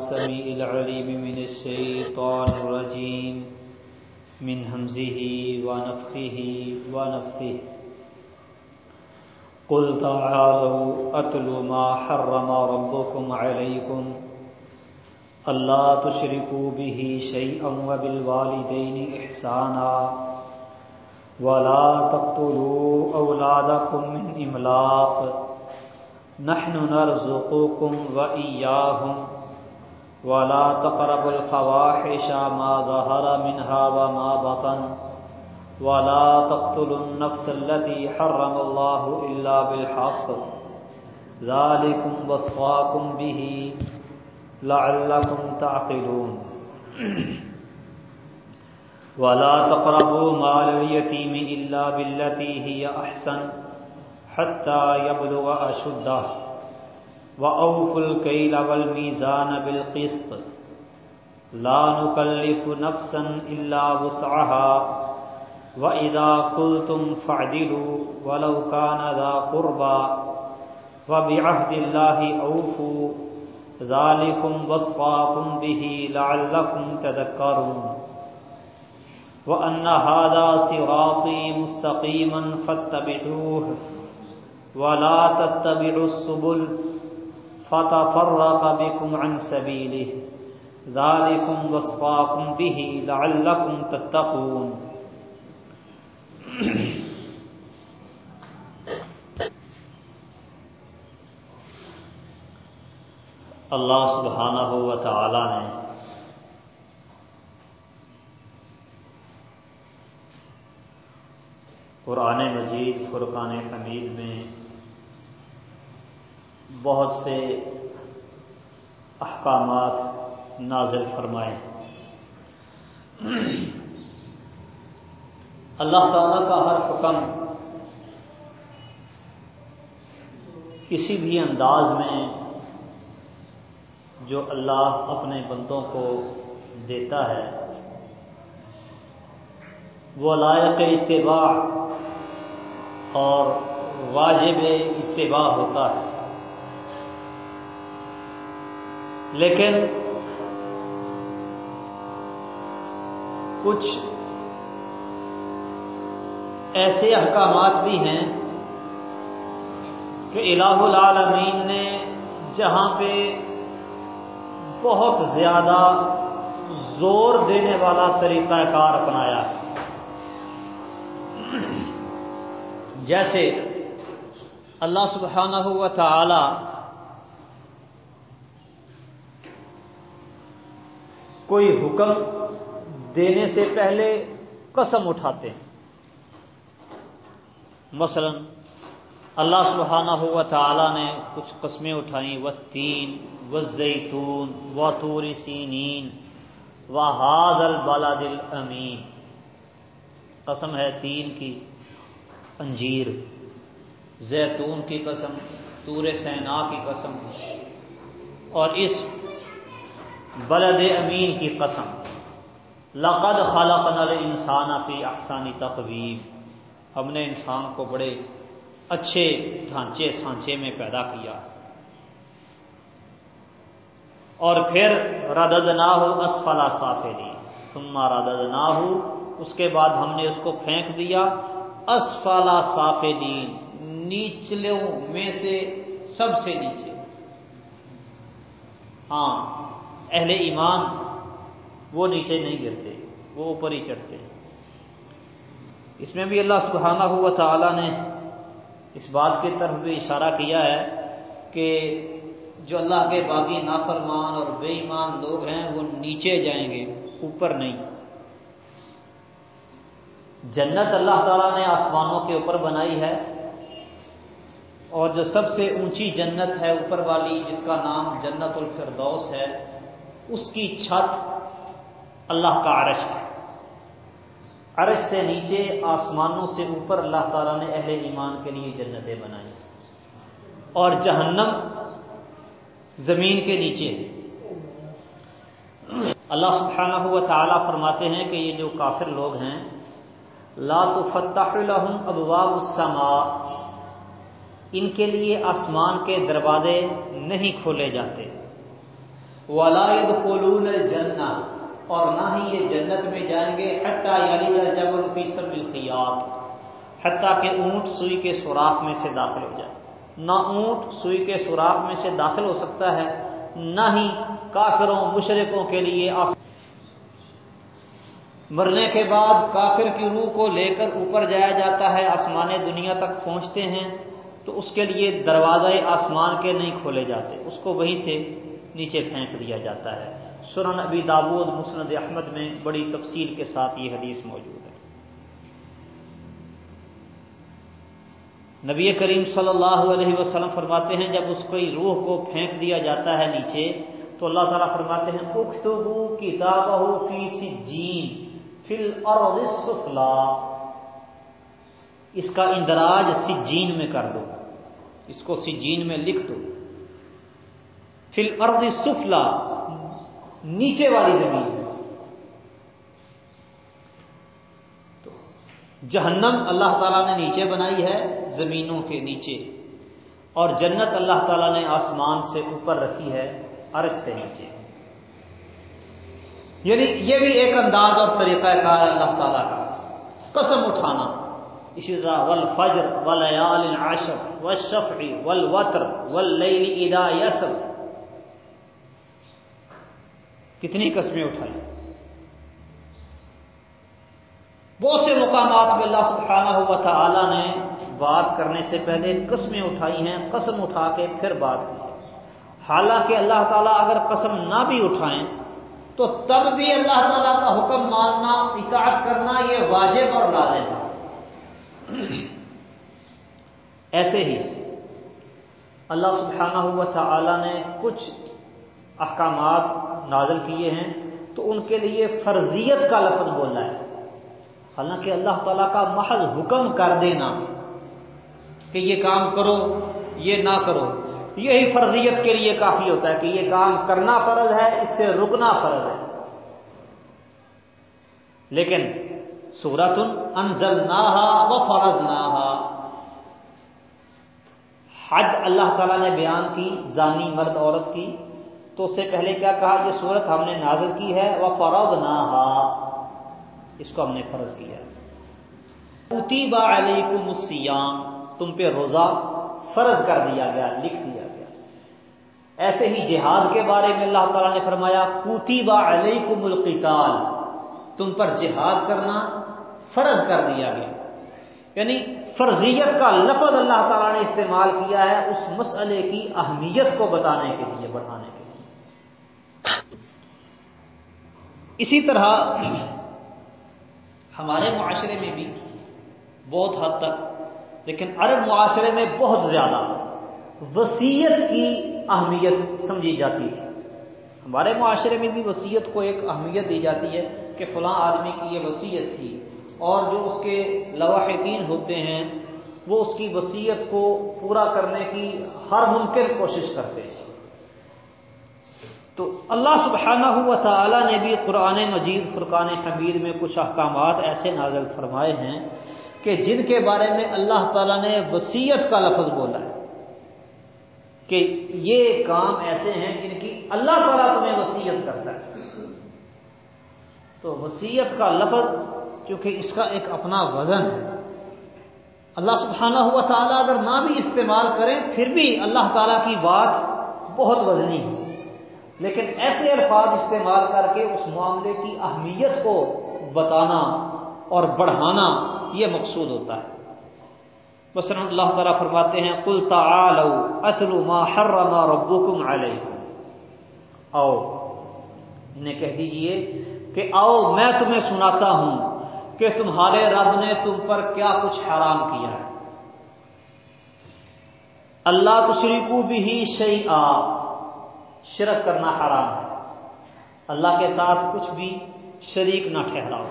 السميع العليم من الشيطان الرجيم. من همزه ونفخه ونفثه. قل تعالوا أتل ما حرم ربكم عليكم. ألا تشركوا به شيئا وبالوالدين إحسانا. ولا تقتلوا أولادكم من إملاق. نحن نرزقكم وإياهم ولا تقربوا الفواحش ما ظهر منها وما بطن ولا تقتلوا النفس التي حرم الله إلا بالحق. ذلكم وصاكم به لعلكم تعقلون. ولا تقربوا مال اليتيم إلا بالتي هي أحسن حتى يبلغ أشده. وأوفوا الكيل والميزان بالقسط لا نكلف نفسا إلا وسعها وإذا قلتم فاعدلوا ولو كان ذا قربى وبعهد الله أوفوا ذلكم وصاكم به لعلكم تذكرون وأن هذا صراطي مستقيما فاتبعوه ولا تتبعوا السبل فتفرق بكم عن سبيله. ذلكم وصاكم به لعلكم تتقون. اللہ سبحانہ و تعالی نے قرآن مجید، فرقان حمید میں بہت سے احکامات نازل فرمائے۔ اللہ تعالیٰ کا ہر حکم کسی بھی انداز میں جو اللہ اپنے بندوں کو دیتا ہے، وہ لائق اتباع اور واجب اتباع ہوتا ہے۔ لیکن کچھ ایسے احکامات بھی ہیں کہ الہ العالمین نے جہاں پہ بہت زیادہ زور دینے والا طریقہ کار اپنایا ہے۔ جیسے اللہ سبحانہ ہوا تعالی کوئی حکم دینے سے پہلے قسم اٹھاتے ہیں۔ مثلا اللہ سبحانہ ہوا تعالی نے کچھ قسمیں اٹھائیں و تین و زیتون و توری سینین و ہاد البلاد امین قسم ہے تین کی انجیر، زیتون کی قسم، تور سینا کی قسم۔ اور اس بلد امین کی قسم۔ لقد خلقنا الانسان فی احسانی تقویم۔ ہم نے انسان کو بڑے اچھے ڈھانچے سانچے میں پیدا کیا۔ اور پھر ردد نہ ہو اسفلا سافلی ثم ردد نہ ہو اس کے بعد ہم نے اس کو پھینک دیا۔ اسفلا سافلین، نیچلوں میں سے سب سے نیچے۔ ہاں اہل ایمان وہ نیچے نہیں گرتے، وہ اوپر ہی چڑھتے اس میں بھی اللہ سبحانہ ہوا تعالی نے اس بات کی طرف بھی اشارہ کیا ہے کہ جو اللہ کے باغی نافرمان اور بے ایمان لوگ ہیں، وہ نیچے جائیں گے، اوپر نہیں۔ جنت اللہ تعالیٰ نے آسمانوں کے اوپر بنائی ہے اور جو سب سے اونچی جنت ہے، اوپر والی، جس کا نام جنت الفردوس ہے اس کی چھت اللہ کا عرش ہے۔ عرش سے نیچے، آسمانوں سے اوپر اللہ تعالیٰ نے اہل ایمان کے لیے جنتیں بنائی۔ اور جہنم زمین کے نیچے اللہ سبحانہ ہوا تعالیٰ فرماتے ہیں کہ یہ جو کافر لوگ ہیں، لا تفتح لهم ابواب السماء، ان کے لیے آسمان کے دروازے نہیں کھولے جاتے۔ ولاد فلون جنا اور نہ ہی یہ جنت میں جائیں گے، حتیٰ یعنی جب فی سب الخیات حتیٰ کہ اونٹ سوئی کے سوراخ میں سے داخل ہو جائے۔ نہ اونٹ سوئی کے سوراخ میں سے داخل ہو سکتا ہے، نہ ہی کافروں مشرقوں کے لیے مرنے کے بعد کافر کی روح کو لے کر اوپر جایا جاتا ہے آسمان دنیا تک پہنچتے ہیں، تو اس کے لیے دروازہ آسمان کے نہیں کھولے جاتے۔ اس کو وہیں سے نیچے پھینک دیا جاتا ہے۔ سنن ابی دابود مسند احمد میں بڑی تفصیل کے ساتھ یہ حدیث موجود ہے۔ نبی کریم صلی اللہ علیہ وسلم فرماتے ہیں، جب اس کی روح کو پھینک دیا جاتا ہے نیچے، تو اللہ تعالیٰ فرماتے ہیں اختبو کتاب فی سجین فل اور اس کا اندراج سجین میں کر دو۔ اس کو سجین میں لکھ دو۔ فل ارد سفلا، نیچے والی زمین۔ تو جہنم اللہ تعالیٰ نے نیچے بنائی ہے، زمینوں کے نیچے۔ اور جنت اللہ تعالیٰ نے آسمان سے اوپر رکھی ہے، عرش سے نیچے۔ یعنی یہ بھی ایک انداز اور طریقہ کار اللہ تعالیٰ کا۔ قسم اٹھانا۔ اسی طرح ول فجر ولیال عاشق و شفری ول وطر ول ادا یسر۔ کتنی قسمیں اٹھائی۔ بہت سے مقامات میں اللہ سبحانہ ہوا تعالی نے بات کرنے سے پہلے قسمیں اٹھائی ہیں، قسم اٹھا کے پھر بات کی۔ حالانکہ اللہ تعالیٰ اگر قسم نہ بھی اٹھائیں، تو تب بھی اللہ تعالیٰ کا حکم ماننا، اطاعت کرنا یہ واجب اور لازم ہے۔ ایسے ہی اللہ سبحانہ ہوا تعالی نے کچھ احکامات نازل کیے ہیں، تو ان کے لیے فرضیت کا لفظ بولنا ہے۔ حالانکہ اللہ تعالیٰ کا محض حکم کر دینا کہ یہ کام کرو، یہ نہ کرو، یہی فرضیت کے لیے کافی ہوتا ہے کہ یہ کام کرنا فرض ہے، اس سے رکنا فرض ہے۔ لیکن سورت انزل نہ و فرض نہ حج اللہ تعالیٰ نے بیان کی، زانی مرد عورت کی تو اس سے پہلے کیا کہا یہ صورت ہم نے نازل کی ہے وہ فرض نہ اس کو ہم نے فرض کیا۔ اتیبا علیکم السیام۔ تم پہ روزہ فرض کر دیا گیا، لکھ دیا گیا۔ ایسے ہی جہاد کے بارے میں اللہ تعالیٰ نے فرمایا کوتیبا علیکم القتال۔ تم پر جہاد کرنا فرض کر دیا گیا۔ یعنی فرضیت کا لفظ اللہ تعالیٰ نے استعمال کیا ہے اس مسئلے کی اہمیت کو بتانے کے لیے، بڑھانے کے لیے۔ اسی طرح ہمارے معاشرے میں بھی بہت حد تک، لیکن عرب معاشرے میں بہت زیادہ وسیعت کی اہمیت سمجھی جاتی تھی ہمارے معاشرے میں بھی وسیعت کو ایک اہمیت دی جاتی ہے کہ فلاں آدمی کی یہ وسیعت تھی اور جو اس کے لواحقین ہوتے ہیں، وہ اس کی وسیعت کو پورا کرنے کی ہر ممکن کوشش کرتے ہیں۔ تو اللہ سبحانہ ہوا تعالیٰ نے بھی قرآن مجید، فرقان حمید میں کچھ احکامات ایسے نازل فرمائے ہیں کہ جن کے بارے میں اللہ تعالیٰ نے وسیعت کا لفظ بولا ہے کہ یہ کام ایسے ہیں جن کی اللہ تعالیٰ تمہیں وسیعت کرتا ہے۔ تو وسیعت کا لفظ کیونکہ اس کا ایک اپنا وزن ہے۔ اللہ سبحانہ ہوا تعالیٰ اگر نہ بھی استعمال کریں، پھر بھی اللہ تعالیٰ کی بات بہت وزنی ہے۔ لیکن ایسے الفاظ استعمال کر کے اس معاملے کی اہمیت کو بتانا اور بڑھانا یہ مقصود ہوتا ہے۔ بس اللہ تعالیٰ فرماتے ہیں کل اتلو ما حرم ربکم علیکم آؤ، انہیں کہہ دیجیے کہ آؤ، میں تمہیں سناتا ہوں کہ تمہارے رب نے تم پر کیا کچھ حرام کیا ہے۔ اللہ تشریکو بھی ہی شعی شرک کرنا حرام ہے۔ اللہ کے ساتھ کچھ بھی شریک نہ ٹھہراؤ۔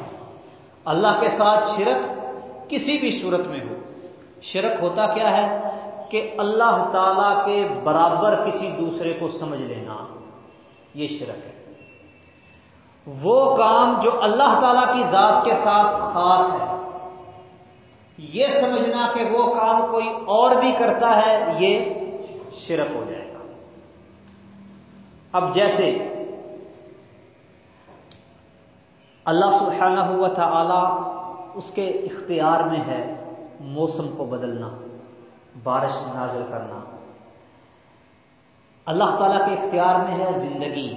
اللہ کے ساتھ شرک کسی بھی صورت میں ہو۔ شرک ہوتا کیا ہے کہ اللہ تعالی کے برابر کسی دوسرے کو سمجھ لینا۔ یہ شرک ہے۔ وہ کام جو اللہ تعالی کی ذات کے ساتھ خاص ہے۔ یہ سمجھنا کہ وہ کام کوئی اور بھی کرتا ہے، یہ شرک ہو جائے۔ اب جیسے اللہ سبحانہ ہوا تھا اس کے اختیار میں ہے موسم کو بدلنا، بارش نازل کرنا۔ اللہ تعالیٰ کے اختیار میں ہے زندگی۔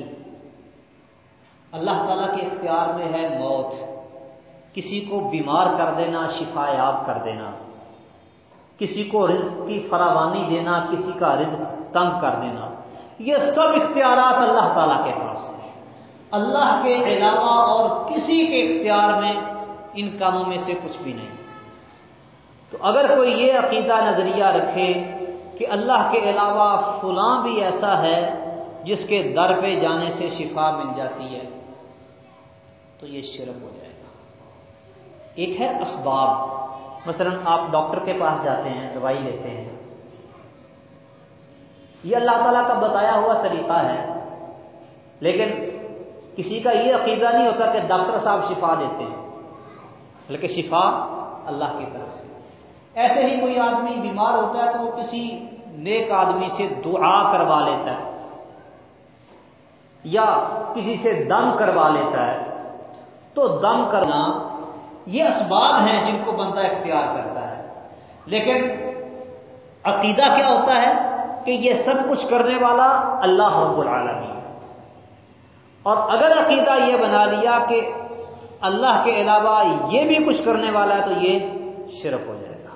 اللہ تعالیٰ کے اختیار میں ہے موت۔ کسی کو بیمار کر دینا، شفا یاب کر دینا۔ کسی کو رزق کی فراوانی دینا، کسی کا رزق تنگ کر دینا۔ یہ سب اختیارات اللہ تعالیٰ کے ہاں پاس ہیں۔ اللہ کے علاوہ اور کسی کے اختیار میں ان کاموں میں سے کچھ بھی نہیں۔ تو اگر کوئی یہ عقیدہ نظریہ رکھے کہ اللہ کے علاوہ فلاں بھی ایسا ہے جس کے در پہ جانے سے شفا مل جاتی ہے، تو یہ شرک ہو جائے گا۔ ایک ہے اسباب۔ مثلا آپ ڈاکٹر کے پاس جاتے ہیں، دوائی لیتے ہیں۔ یہ اللہ تعالیٰ کا بتایا ہوا طریقہ ہے۔ لیکن کسی کا یہ عقیدہ نہیں ہوتا کہ ڈاکٹر صاحب شفا دیتے ہیں، بلکہ شفا اللہ کی طرف سے۔ ایسے ہی کوئی آدمی بیمار ہوتا ہے تو وہ کسی نیک آدمی سے دعا کروا لیتا ہے، یا کسی سے دم کروا لیتا ہے۔ تو دم کرنا یہ اسباب ہیں جن کو بندہ اختیار کرتا ہے۔ لیکن عقیدہ کیا ہوتا ہے؟ کہ یہ سب کچھ کرنے والا اللہ رب العالمین اور اگر عقیدہ یہ بنا لیا کہ اللہ کے علاوہ یہ بھی کچھ کرنے والا ہے تو یہ شرک ہو جائے گا۔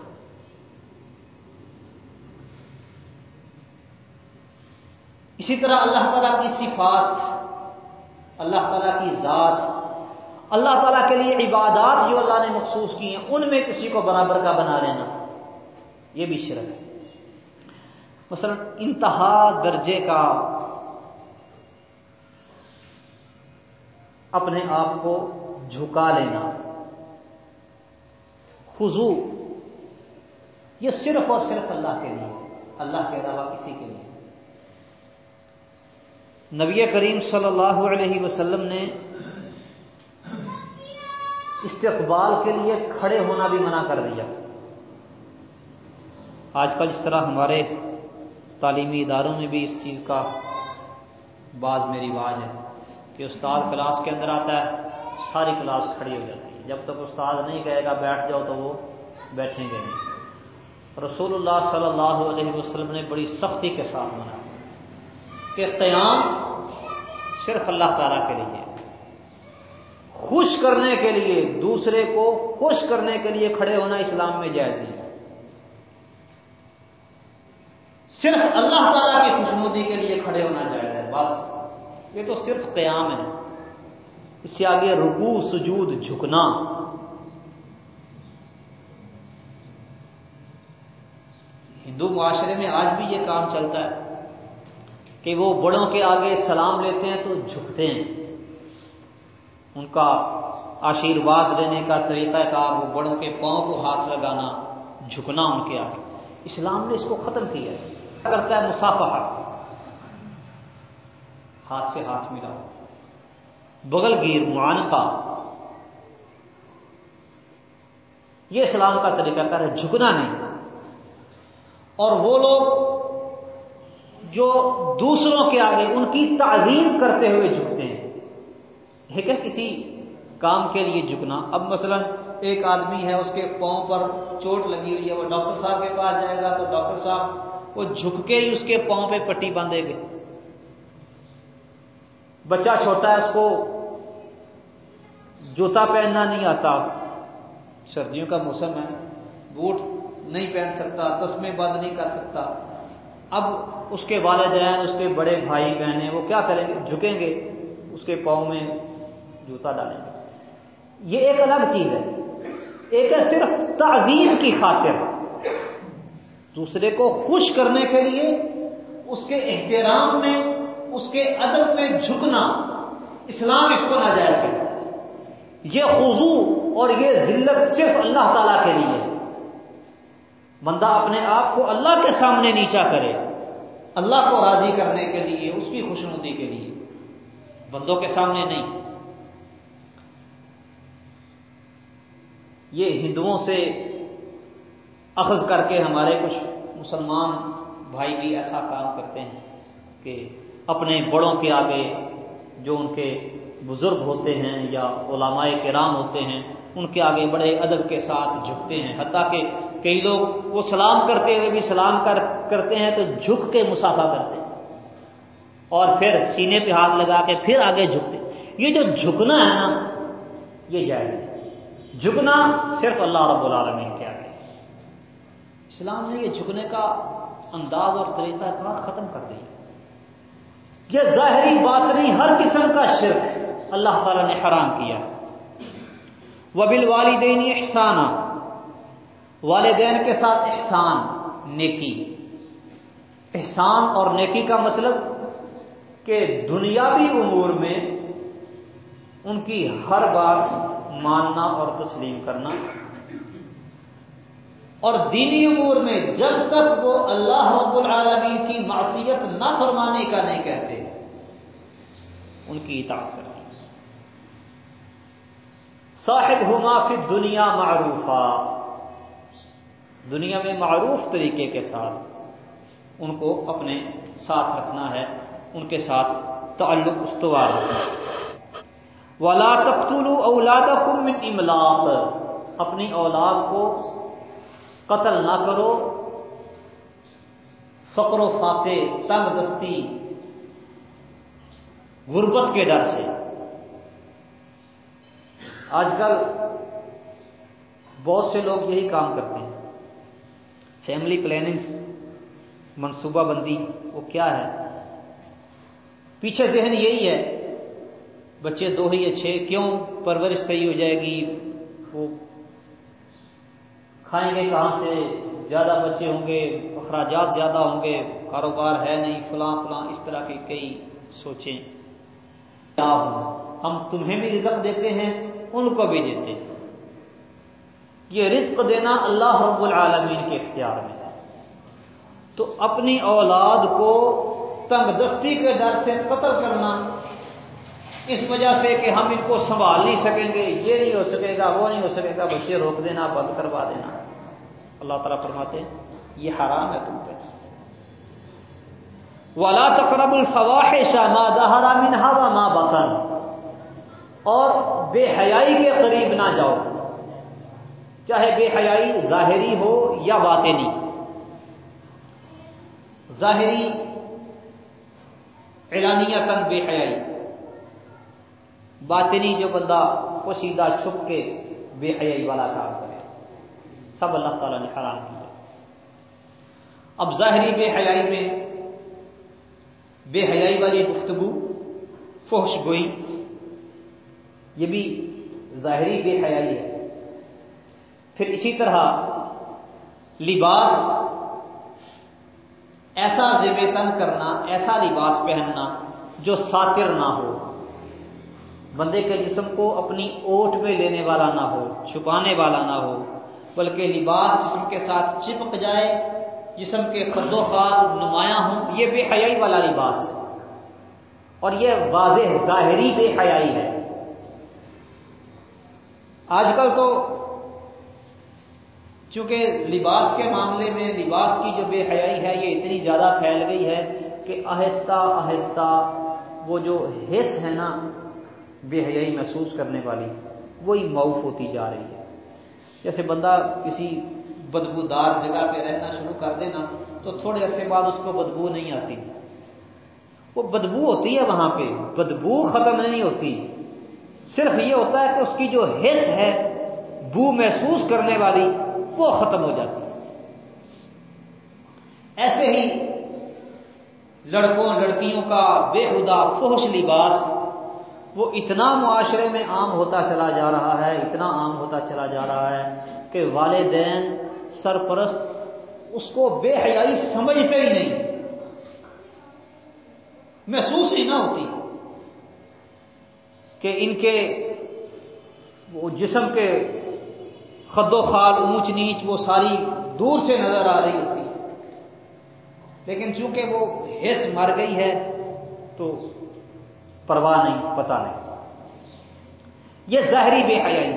اسی طرح اللہ تعالیٰ کی صفات، اللہ تعالیٰ کی ذات، اللہ تعالیٰ کے لیے عبادات جو اللہ نے مخصوص کی ہیں، ان میں کسی کو برابر کا بنا لینا، یہ بھی شرک ہے۔ مثلا انتہا درجے کا اپنے آپ کو جھکا لینا۔ خضو یہ صرف اور صرف اللہ کے لیے، اللہ کے علاوہ کسی کے لیے۔ نبی کریم صلی اللہ علیہ وسلم نے استقبال کے لیے کھڑے ہونا بھی منع کر دیا۔ آج کل اس طرح ہمارے تعلیمی اداروں میں بھی اس چیز کا بعض میں رواج ہے کہ استاد کلاس کے اندر آتا ہے، ساری کلاس کھڑی ہو جاتی ہے۔ جب تک استاد نہیں کہے گا بیٹھ جاؤ تو وہ بیٹھیں گے نہیں۔ رسول اللہ صلی اللہ علیہ وسلم نے بڑی سختی کے ساتھ منایا کہ قیام صرف اللہ تعالیٰ کے لیے، خوش کرنے کے لیے، دوسرے کو خوش کرنے کے لیے کھڑے ہونا اسلام میں جائز نہیں صرف اللہ تعالیٰ کی خوشنودی کے لیے کھڑے ہونا چاہیے بس۔ یہ تو صرف قیام ہے۔ اس سے آگے رکو سجود، جھکنا۔ ہندو معاشرے میں آج بھی یہ کام چلتا ہے کہ وہ بڑوں کے آگے سلام لیتے ہیں تو جھکتے ہیں۔ ان کا آشیرواد لینے کا طریقہ کار وہ بڑوں کے پاؤں کو ہاتھ لگانا، جھکنا ان کے آگے۔ اسلام نے اس کو ختم کیا ہے۔ کرتا ہے مسافہ ہاتھ سے ہاتھ ملا بغل گیر، معانقہ۔ یہ اسلام کا طریقہ کار ہے، جھکنا نہیں۔ اور وہ لوگ جو دوسروں کے آگے ان کی تعظیم کرتے ہوئے جھکتے ہیں۔ لیکن کسی کام کے لیے جھکنا۔ اب مثلا ایک آدمی ہے، اس کے پاؤں پر چوٹ لگی ہوئی ہے، وہ ڈاکٹر صاحب کے پاس جائے گا تو ڈاکٹر صاحب وہ جھک کے ہی اس کے پاؤں پہ پٹی باندھے گے بچہ چھوٹا ہے، اس کو جوتا پہننا نہیں آتا۔ سردیوں کا موسم ہے، بوٹ نہیں پہن سکتا تسمے بند نہیں کر سکتا۔ اب اس کے والدین، اس کے بڑے بھائی بہنیں، وہ کیا کریں گے؟ جھکیں گے، اس کے پاؤں میں جوتا ڈالیں گے۔ یہ ایک الگ چیز ہے۔ ایک ہے صرف تعظیم کی خاطر۔ دوسرے کو خوش کرنے کے لیے، اس کے احترام میں، اس کے ادب میں جھکنا، اسلام اس کو ناجائز کرتا یہ خضو اور یہ ذلت صرف اللہ تعالی کے لیے بندہ اپنے آپ کو اللہ کے سامنے نیچا کرے، اللہ کو راضی کرنے کے لیے، اس کی خوشنودی کے لیے۔ بندوں کے سامنے نہیں۔ یہ ہندوؤں سے اخذ کر کے ہمارے کچھ مسلمان بھائی بھی ایسا کام کرتے ہیں کہ اپنے بڑوں کے آگے جو ان کے بزرگ ہوتے ہیں یا علماء کرام ہوتے ہیں، ان کے آگے بڑے ادب کے ساتھ جھکتے ہیں۔ حتیٰ کہ کئی لوگ وہ سلام کرتے ہوئے بھی سلام کر، کرتے ہیں تو جھک کے مسافہ کرتے ہیں۔ اور پھر سینے پہ ہاتھ لگا کے پھر آگے جھکتے یہ جو جھکنا ہے نا، یہ جائز ہے۔ جھکنا صرف اللہ رب العالمین اسلام نے یہ جھکنے کا انداز اور طریقہ کار ختم کر دیا۔ یہ ظاہری بات نہیں، ہر قسم کا شرک اللہ تعالی نے حرام کیا۔ وبل والدین احسان والدین کے ساتھ احسان، نیکی۔ احسان اور نیکی کا مطلب کہ دنیاوی امور میں ان کی ہر بات ماننا اور تسلیم کرنا۔ اور دینی امور میں جب تک وہ اللہ رب العالمین کی معصیت نہ فرمانے کا نہیں کہتے، ان کی اطاعت کرنا صاحب ہما فی دنیا معروفہ دنیا میں معروف طریقے کے ساتھ ان کو اپنے ساتھ رکھنا ہے، ان کے ساتھ تعلق استوار رکھنا ولا تختلو اولاد من املاق اپنی اولاد کو قتل نہ کرو۔ فقر و فاقے، تنگ دستی، غربت کے ڈر سے۔ آج کل بہت سے لوگ یہی کام کرتے ہیں۔ فیملی پلاننگ، منصوبہ بندی، وہ کیا ہے؟ پیچھے ذہن یہی ہے، بچے دو ہی اچھے کیوں؟ پرورش صحیح ہو جائے گی، وہ کھائیں گے کہاں سے؟ زیادہ بچے ہوں گے، اخراجات زیادہ ہوں گے، کاروبار ہے نہیں، فلاں فلاں، اس طرح کی کئی سوچیں۔ ہم تمہیں بھی رزق دیتے ہیں، ان کو بھی دیتے ہیں۔ یہ رزق دینا اللہ رب العالمین کے اختیار میں ہے۔ تو اپنی اولاد کو تنگ دستی کے ڈر سے قتل کرنا اس وجہ سے کہ ہم ان کو سنبھال نہیں سکیں گے، یہ نہیں ہو سکے گا، وہ نہیں ہو سکے گا، بچے روک دینا، بند کروا دینا۔ اللہ تعالیٰ فرماتے ہیں، یہ حرام ہے تم پہ۔ والا تقرب الفواحش ما ظہر منها وما بطن۔ اور بے حیائی کے قریب نہ جاؤ۔ چاہے بے حیائی ظاہری ہو یا باطنی۔ ظاہری اعلانیہ تن بے حیائی۔ باطنی جو بندہ پوشیدہ چھپ کے بے حیائی والا کام کرے۔ سب اللہ تعالی نے حرام کیا۔ اب ظاہری بے حیائی میں بے حیائی والی گفتگو فوش گوئی، یہ بھی ظاہری بے حیائی ہے۔ پھر اسی طرح لباس، ایسا زیب تن کرنا، ایسا لباس پہننا جو ساتر نہ ہو۔ بندے کے جسم کو اپنی اوٹ میں لینے والا نہ ہو، چھپانے والا نہ ہو، بلکہ لباس جسم کے ساتھ چپک جائے، جسم کے خد و خال نمایاں ہوں، یہ بے حیائی والا لباس ہے۔ اور یہ واضح ظاہری بے حیائی ہے۔ آج کل تو چونکہ لباس کے معاملے میں لباس کی جو بے حیائی ہے، یہ اتنی زیادہ پھیل گئی ہے کہ آہستہ آہستہ وہ جو حص ہے نا بے حیائی محسوس کرنے والی، وہی معاف ہوتی جا رہی ہے۔ جیسے بندہ کسی بدبودار جگہ پہ رہنا شروع کر دینا، تو تھوڑے عرصے بعد اس کو بدبو نہیں آتی۔ وہ بدبو ہوتی ہے وہاں پہ، بدبو ختم نہیں ہوتی۔ صرف یہ ہوتا ہے کہ اس کی جو حص ہے، بو محسوس کرنے والی، وہ ختم ہو جاتی۔ ایسے ہی لڑکوں لڑکیوں کا بے خدا فوش لباس وہ اتنا معاشرے میں عام ہوتا چلا جا رہا ہے، اتنا عام ہوتا چلا جا رہا ہے کہ والدین سرپرست اس کو بے حیائی سمجھتے ہی نہیں۔ محسوس ہی نہ ہوتی کہ ان کے وہ جسم کے خد و خال، اونچ نیچ وہ ساری دور سے نظر آ رہی ہوتی۔ لیکن چونکہ وہ حص مر گئی ہے تو پرواہ نہیں، پتہ نہیں۔ یہ ظاہری بے حیائی۔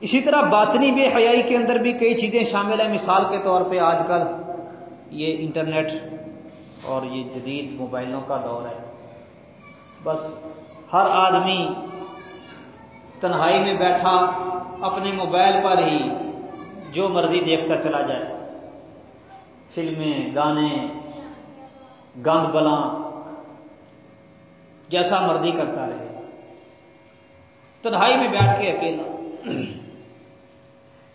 اسی طرح باطنی بے حیائی کے اندر بھی کئی چیزیں شامل ہیں۔ مثال کے طور پہ آج کل یہ انٹرنیٹ اور یہ جدید موبائلوں کا دور ہے۔ بس ہر آدمی تنہائی میں بیٹھا اپنے موبائل پر ہی جو مرضی دیکھتا چلا جائے۔ فلمیں، گانے گند بلاں جیسا مرضی کرتا رہے۔ تنہائی میں بیٹھ کے اکیلا۔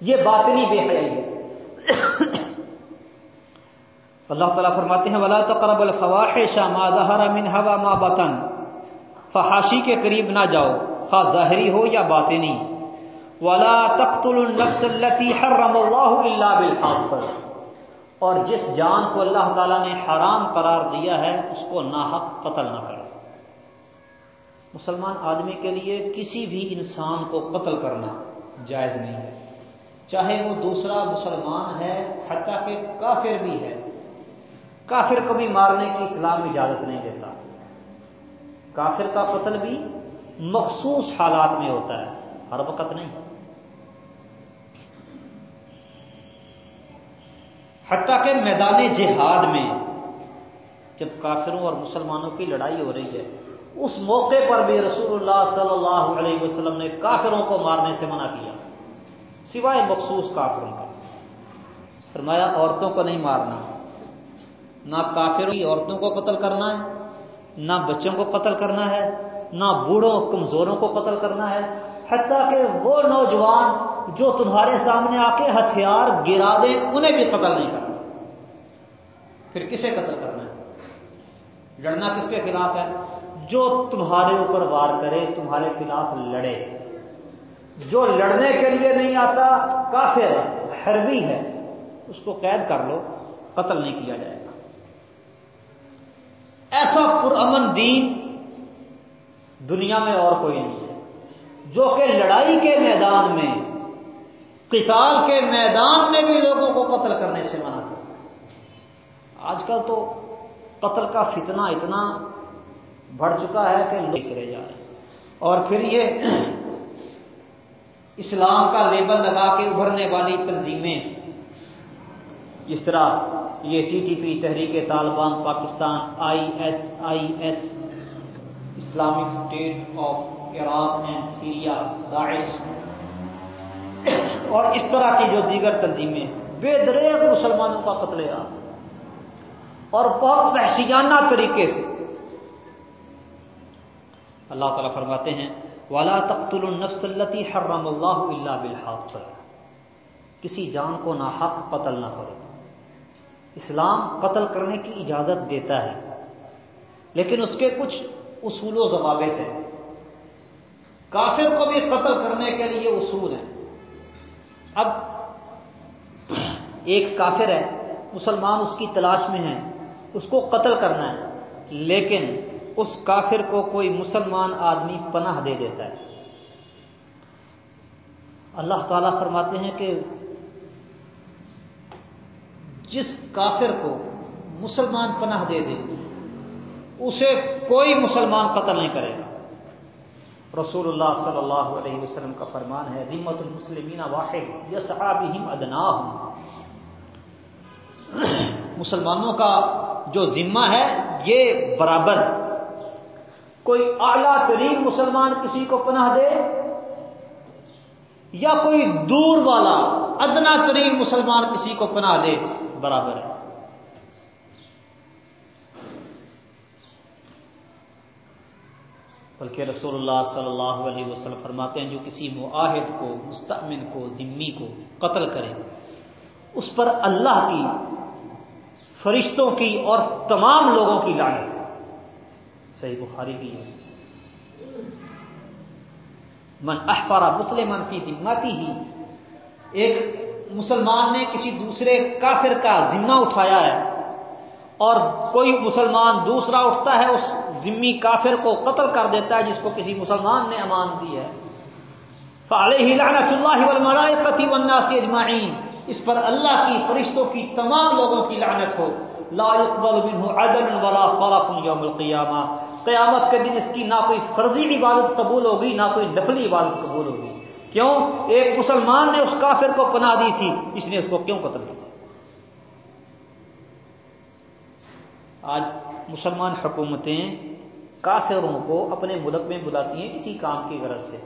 یہ باطنی بے حیائی ہے۔ اللہ تعالیٰ فرماتے ہیں، ولا تقرب الفواحش ما ظهر منها ما بطن۔ فحاشی کے قریب نہ جاؤ خاص ظاہری ہو یا باطنی۔ ولا تقتل النفس التي حرم الله الا بالحق۔ اور جس جان کو اللہ تعالیٰ نے حرام قرار دیا ہے، اس کو ناحق قتل نہ کرو مسلمان آدمی کے لیے کسی بھی انسان کو قتل کرنا جائز نہیں ہے۔ چاہے وہ دوسرا مسلمان ہے، حتیٰ کہ کافر بھی ہے۔ کافر کو بھی مارنے کی اسلام اجازت نہیں دیتا۔ کافر کا قتل بھی مخصوص حالات میں ہوتا ہے، ہر وقت نہیں۔ حتیٰ کہ میدان جہاد میں جب کافروں اور مسلمانوں کی لڑائی ہو رہی ہے، اس موقع پر بھی رسول اللہ صلی اللہ علیہ وسلم نے کافروں کو مارنے سے منع کیا، سوائے مخصوص کافروں کا۔ فرمایا، عورتوں کو نہیں مارنا، نہ کافروں کی عورتوں کو قتل کرنا ہے، نہ بچوں کو قتل کرنا ہے، نہ بوڑھوں، کمزوروں کو قتل کرنا ہے، حتیٰ کہ وہ نوجوان جو تمہارے سامنے آ کے ہتھیار گرا دیں انہیں بھی قتل نہیں کرنا۔ پھر کسے قتل کرنا ہے؟ لڑنا کس کے خلاف ہے؟ جو تمہارے اوپر وار کرے، تمہارے خلاف لڑے۔ جو لڑنے کے لیے نہیں آتا، کافر حربی ہے، اس کو قید کر لو، قتل نہیں کیا جائے گا۔ ایسا پرامن دین دنیا میں اور کوئی نہیں ہے۔ جو کہ لڑائی کے میدان میں قتال کے میدان میں بھی لوگوں کو قتل کرنے سے منع کر آج کل تو قتل کا فتنہ اتنا بڑھ چکا ہے کہ لوگ چلے جا رہے ہیں۔ اور پھر یہ اسلام کا لیبل لگا کے ابھرنے والی تنظیمیں۔ اس طرح یہ T T P Tehrik Taliban Pakistan, I S I S, Islamic State of Iraq and Syria, Daesh. اور اس طرح کی جو دیگر تنظیمیں بے دریغ مسلمانوں کا قتل عام۔ اور بہت وحشیانہ طریقے سے۔ اللہ تعالیٰ فرماتے ہیں والا تخت النفسلتی حرم اللہ اللہ بالحق۔ کسی جان کو نہ حق قتل نہ کرو۔ اسلام قتل کرنے کی اجازت دیتا ہے، لیکن اس کے کچھ اصول و ضوابط ہیں۔ کافر کو بھی قتل کرنے کے لیے اصول ہیں۔ اب ایک کافر ہے، مسلمان اس کی تلاش میں ہے، اس کو قتل کرنا ہے، لیکن اس کافر کو کوئی مسلمان آدمی پناہ دے دیتا ہے۔ اللہ تعالیٰ فرماتے ہیں کہ جس کافر کو مسلمان پناہ دے دے، اسے کوئی مسلمان قتل نہیں کرے گا۔ رسول اللہ صلی اللہ علیہ وسلم کا فرمان ہے ریمت المسلمین واحد یا صحابی ادنا مسلمانوں کا جو ذمہ ہے، یہ برابر۔ کوئی اعلی ترین مسلمان کسی کو پناہ دے یا کوئی دور والا، ادنا ترین مسلمان کسی کو پناہ دے، برابر ہے۔ بلکہ رسول اللہ صلی اللہ علیہ وسلم فرماتے ہیں جو کسی معاہد کو مستمن کو، ذمی کو قتل کرے، اس پر اللہ کی فرشتوں کی اور تمام لوگوں کی لانت صحیح بخاری کی من احپارا مسلم کی ذمتی ہی، ایک مسلمان نے کسی دوسرے کافر کا ذمہ اٹھایا ہے اور کوئی مسلمان دوسرا اٹھتا ہے، اس ذمی کافر کو قتل کر دیتا ہے جس کو کسی مسلمان نے امان دی ہے۔ والناس اجمعین۔ اس پر اللہ کی فرشتوں کی تمام لوگوں کی لعنت ہو۔ لا يقبل منه عدل ولا صرف يوم القيامه قیامت کے دن اس کی نہ کوئی فرضی عبادت قبول ہوگی، نہ کوئی نفلی عبادت قبول ہوگی۔ کیوں؟ ایک مسلمان نے اس کافر کو پناہ دی تھی، اس نے اس کو کیوں قتل کیا؟ آج مسلمان حکومتیں کافروں کو اپنے ملک میں بلاتی ہیں کسی کام کی غرض سے۔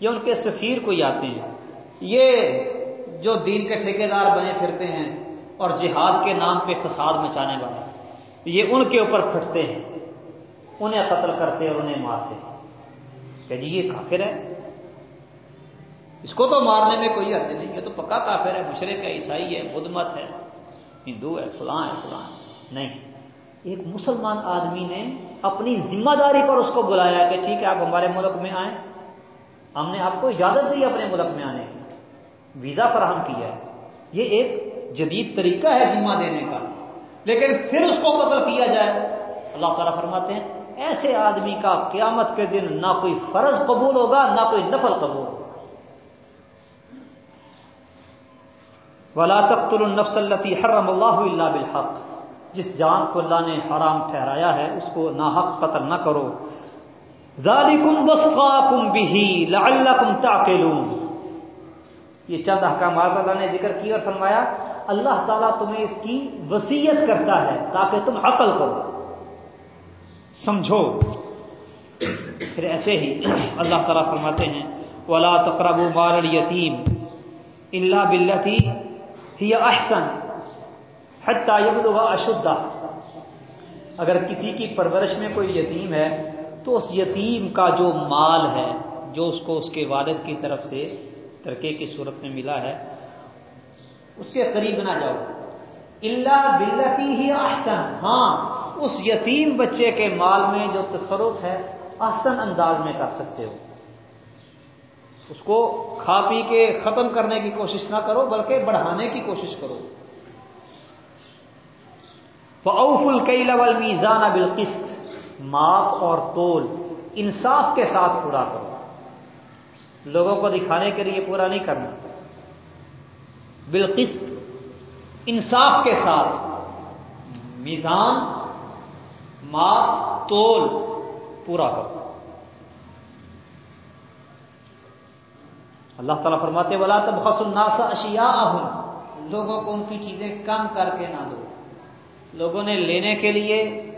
یا ان کے سفیر کوئی آتے ہیں یہ جو دین کے ٹھیکیدار بنے پھرتے ہیں اور جہاد کے نام پہ فساد مچانے والا یہ ان کے اوپر پھٹتے ہیں۔ انہیں قتل کرتے اور انہیں مارتے کہ جی یہ کافر ہے۔ اس کو تو مارنے میں کوئی حد نہیں، یہ تو پکا کافر ہے، مشرق ہے، عیسائی ہے، بدھ مت ہے۔ ہندو ہے، فلاں ہے، فلاں نہیں۔ ایک مسلمان آدمی نے اپنی ذمہ داری پر اس کو بلایا کہ ٹھیک ہے، آپ ہمارے ملک میں آئیں۔ ہم نے آپ کو اجازت دی اپنے ملک میں آنے کی۔ ویزا فراہم کیا ہے۔ یہ ایک جدید طریقہ ہے ذمہ دینے کا۔ لیکن پھر اس کو قتل کیا جائے۔ اللہ تعالیٰ فرماتے ہیں، ایسے آدمی کا قیامت کے دن نہ کوئی فرض قبول ہوگا، نہ کوئی نفل قبول۔ ہوگا ولا تقتل النفس التي حرم الله الا بالحق۔ جس جان کو اللہ نے حرام ٹھہرایا ہے، اس کو ناحق قتل نہ کرو۔ ذالکم وصاکم به لعلکم تعقلون۔ یہ چند احکامات اللہ نے ذکر کی اور فرمایا، اللہ تعالیٰ تمہیں اس کی وسیعت کرتا ہے تاکہ تم عقل کرو۔ سمجھو۔ پھر ایسے ہی اللہ تعالیٰ فرماتے ہیں، ولا تقرب مال یتیم اللہ بلتی ہی احسن حتیٰ یبلغ اشدہ اگر کسی کی پرورش میں کوئی یتیم ہے، تو اس یتیم کا جو مال ہے، جو اس کو اس کے والد کی طرف سے ترکے کی صورت میں ملا ہے، اس کے قریب نہ جاؤ۔ اللہ بلتی ہی احسن ہاں اس یتیم بچے کے مال میں جو تصرف ہے احسن انداز میں کر سکتے ہو۔ اس کو کھا پی کے ختم کرنے کی کوشش نہ کرو، بلکہ بڑھانے کی کوشش کرو۔ اوف القی لول میزان بالقسط۔ ماپ اور تول انصاف کے ساتھ پورا کرو۔ لوگوں کو دکھانے کے لیے پورا نہیں کرنا۔ بالقسط، انصاف کے ساتھ۔ میزان، ماپ، تول پورا کرو۔ اللہ تعالیٰ فرماتے والا تب خس الناس اشیا لوگوں کو ان کی چیزیں کم کر کے نہ دو۔ لوگوں نے لینے کے لیے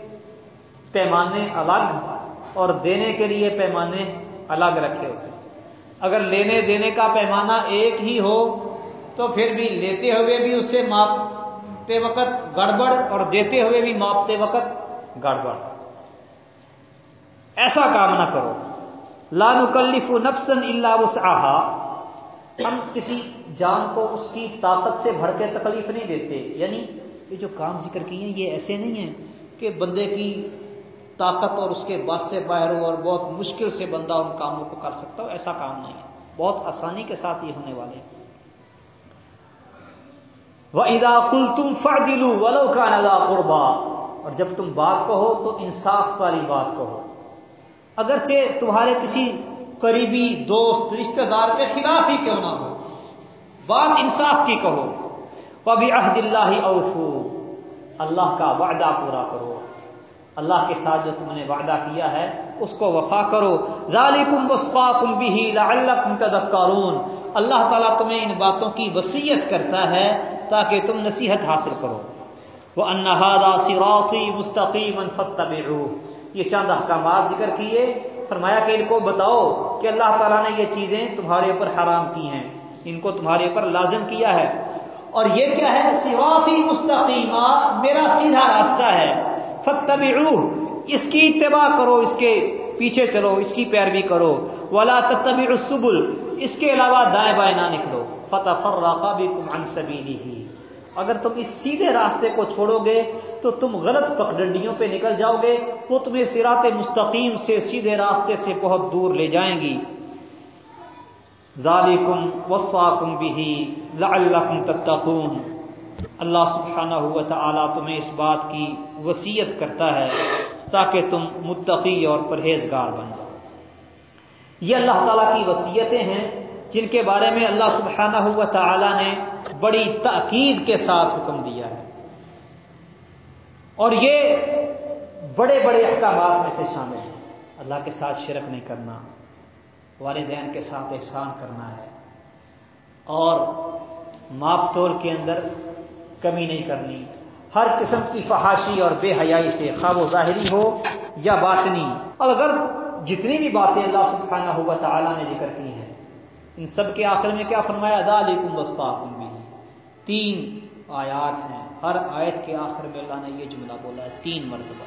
پیمانے الگ اور دینے کے لیے پیمانے الگ رکھے۔ ہوتے اگر لینے دینے کا پیمانہ ایک ہی ہو، تو پھر بھی لیتے ہوئے بھی اس سے ماپتے وقت گڑبڑ اور دیتے ہوئے بھی ماپتے وقت گڑبڑ۔ ایسا کام نہ کرو۔ لانکلف نفسن اللہ وسعہ ہم کسی جان کو اس کی طاقت سے بھر کے تکلیف نہیں دیتے۔ یعنی یہ جو کام ذکر کیے ہیں، یہ ایسے نہیں ہیں کہ بندے کی طاقت اور اس کے بعد سے باہر ہو اور بہت مشکل سے بندہ ان کاموں کو کر سکتا ہو، ایسا کام نہیں ہے۔ بہت آسانی کے ساتھ یہ ہونے والے وہ ادا کل تم فر ولو کا ندا قربا اور جب تم بات کہو تو انصاف والی بات کہو۔ اگرچہ تمہارے کسی قریبی دوست، رشتہ دار کے خلاف ہی کیوں نہ ہو؟ بات انصاف کی کہو۔ کبھی عہد اللہ اوفو۔ اللہ کا وعدہ پورا کرو۔ اللہ کے ساتھ جو تم نے وعدہ کیا ہے، اس کو وفا کرو۔ ذالکم وصفاکم به لعلکم تذکرون۔ اللہ تعالیٰ تمہیں ان باتوں کی وصیت کرتا ہے تاکہ تم نصیحت حاصل کرو۔ وہ انہادا سراطی مستقیم فتبعوه یہ چند احکامات ذکر کیے۔ فرمایا کہ ان کو بتاؤ کہ اللہ تعالیٰ نے یہ چیزیں تمہارے اوپر حرام کی ہیں۔ ان کو تمہارے اوپر لازم کیا ہے۔ اور یہ کیا ہے؟ سواتی مستقیمہ، میرا سیدھا راستہ ہے۔ فتب اس کی اتباع کرو، اس کے پیچھے چلو، اس کی پیروی کرو۔ ولا تب السبل، اس کے علاوہ دائیں بائیں نہ نکلو۔ فتح فرقہ بھی تم اگر تم اس سیدھے راستے کو چھوڑو گے تو تم غلط پکڈنڈیوں پہ نکل جاؤ گے، وہ تمہیں سرات مستقیم سے سیدھے راستے سے بہت دور لے جائیں گی۔ ذالکم وصاکم بھی لعلکم تتقون۔ اللہ سبحانہ ہوا تعالیٰ تمہیں اس بات کی وسیعت کرتا ہے تاکہ تم متقی اور پرہیزگار بن جاؤ۔ یہ اللہ تعالیٰ کی وصیتیں ہیں۔ جن کے بارے میں اللہ سبحانہ ہوا تعالیٰ نے بڑی تاکید کے ساتھ حکم دیا ہے۔ اور یہ بڑے بڑے احکامات میں سے شامل ہیں۔ اللہ کے ساتھ شرک نہیں کرنا، والدین کے ساتھ احسان کرنا ہے۔ اور ماپ تول کے اندر کمی نہیں کرنی۔ ہر قسم کی فحاشی اور بے حیائی سے خواب و ظاہری ہو یا باطنی۔ اور اگر جتنی بھی باتیں اللہ سبحانہ ہوا تعالیٰ نے ذکر کی ہیں ان سب کے آخر میں کیا فرمایا؟ ذالکم وصاکم بھی تین آیات ہیں۔ ہر آیت کے آخر میں اللہ نے یہ جملہ بولا ہے، تین مرتبہ۔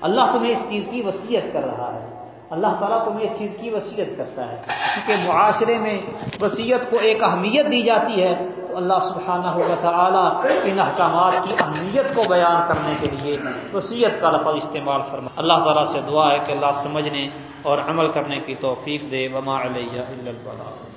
اللہ تمہیں اس چیز کی وصیت کر رہا ہے۔ اللہ تعالیٰ تمہیں اس چیز کی وصیت کرتا ہے۔ کیونکہ معاشرے میں وصیت کو ایک اہمیت دی جاتی ہے، تو اللہ سبحانہ ہوا تعالیٰ ان احکامات کی اہمیت کو بیان کرنے کے لیے وصیت کا لفظ استعمال فرما۔ اللہ تعالیٰ سے دعا ہے کہ اللہ سمجھنے اور عمل کرنے کی توفیق دے۔ وما علیہ اللہ